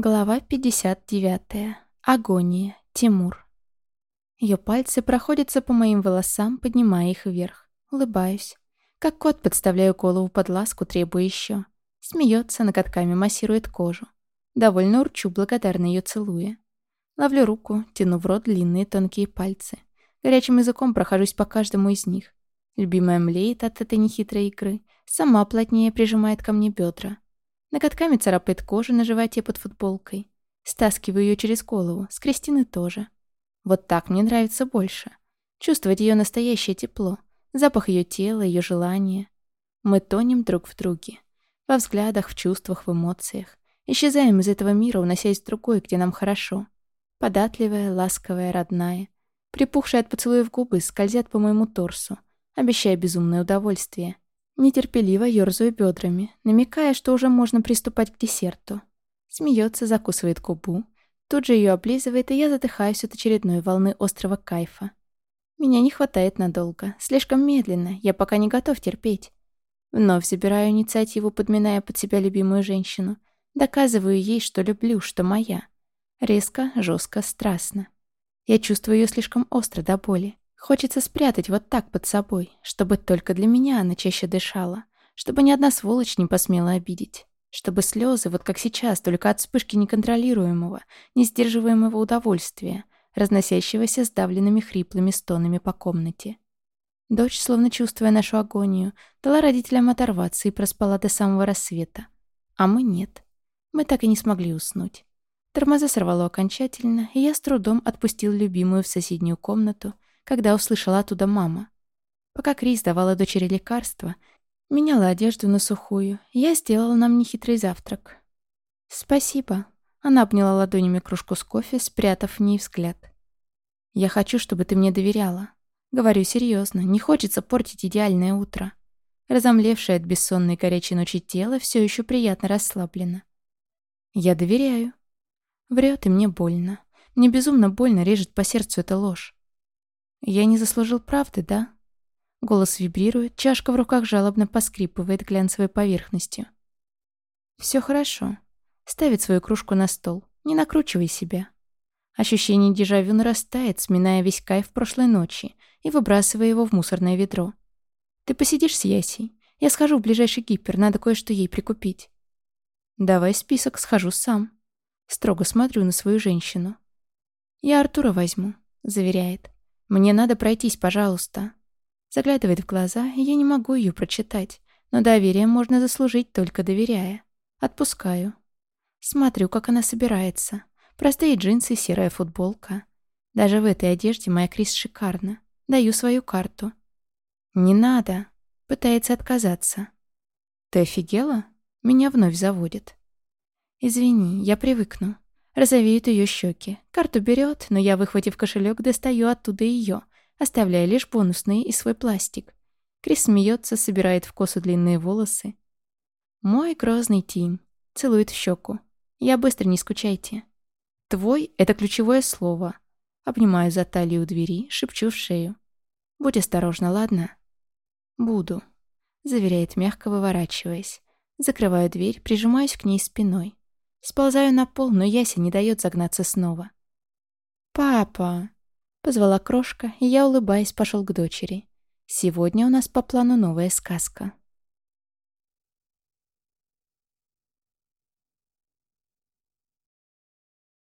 Глава 59. Агония. Тимур. Ее пальцы проходятся по моим волосам, поднимая их вверх. Улыбаюсь. Как кот подставляю голову под ласку, требуя еще. Смеется, ноготками массирует кожу. Довольно урчу, благодарно ее целуя. Ловлю руку, тяну в рот длинные тонкие пальцы. Горячим языком прохожусь по каждому из них. Любимая млеет от этой нехитрой игры, сама плотнее прижимает ко мне бедра. Ноготками царапает кожу на животе под футболкой. Стаскиваю ее через голову, с Кристины тоже. Вот так мне нравится больше. Чувствовать ее настоящее тепло, запах ее тела, ее желания. Мы тонем друг в друге. Во взглядах, в чувствах, в эмоциях. Исчезаем из этого мира, уносясь в другой, где нам хорошо. Податливая, ласковая, родная. Припухшие от поцелуев губы скользят по моему торсу, обещая безумное удовольствие. Нетерпеливо ёрзаю бедрами, намекая, что уже можно приступать к десерту. Смеется, закусывает губу. Тут же ее облизывает, и я задыхаюсь от очередной волны острого кайфа. Меня не хватает надолго. Слишком медленно. Я пока не готов терпеть. Вновь забираю инициативу, подминая под себя любимую женщину. Доказываю ей, что люблю, что моя. Резко, жестко, страстно. Я чувствую ее слишком остро до боли. Хочется спрятать вот так под собой, чтобы только для меня она чаще дышала, чтобы ни одна сволочь не посмела обидеть. Чтобы слезы, вот как сейчас, только от вспышки неконтролируемого, несдерживаемого удовольствия, разносящегося сдавленными хриплыми стонами по комнате. Дочь, словно чувствуя нашу агонию, дала родителям оторваться и проспала до самого рассвета. А мы нет. Мы так и не смогли уснуть. Тормоза сорвало окончательно, и я с трудом отпустил любимую в соседнюю комнату когда услышала оттуда мама. Пока Крис давала дочери лекарства, меняла одежду на сухую, я сделала нам нехитрый завтрак. «Спасибо». Она обняла ладонями кружку с кофе, спрятав в ней взгляд. «Я хочу, чтобы ты мне доверяла. Говорю серьезно, не хочется портить идеальное утро». Разомлевшее от бессонной горячей ночи тело все еще приятно расслаблено. «Я доверяю». Врет, и мне больно. Мне безумно больно режет по сердцу эта ложь. «Я не заслужил правды, да?» Голос вибрирует, чашка в руках жалобно поскрипывает глянцевой поверхностью. «Все хорошо». Ставит свою кружку на стол. Не накручивай себя. Ощущение дежавю нарастает, сминая весь кайф прошлой ночи и выбрасывая его в мусорное ведро. «Ты посидишь с Ясей? Я схожу в ближайший гипер, надо кое-что ей прикупить». «Давай список, схожу сам». Строго смотрю на свою женщину. «Я Артура возьму», — заверяет. «Мне надо пройтись, пожалуйста». Заглядывает в глаза, и я не могу ее прочитать. Но доверие можно заслужить, только доверяя. Отпускаю. Смотрю, как она собирается. Простые джинсы, серая футболка. Даже в этой одежде моя Крис шикарна. Даю свою карту. «Не надо», — пытается отказаться. «Ты офигела?» Меня вновь заводит. «Извини, я привыкну. Розовеют ее щеки. Карту берет, но я, выхватив кошелек, достаю оттуда ее, оставляя лишь бонусные и свой пластик. Крис смеется, собирает в косу длинные волосы. Мой грозный Тим. Целует в щеку. Я быстро, не скучайте. Твой — это ключевое слово. Обнимаю за талию двери, шепчу в шею. Будь осторожна, ладно? Буду. Заверяет мягко, выворачиваясь. Закрываю дверь, прижимаюсь к ней спиной. Сползаю на пол, но Яся не дает загнаться снова. «Папа!» — позвала крошка, и я, улыбаясь, пошел к дочери. «Сегодня у нас по плану новая сказка».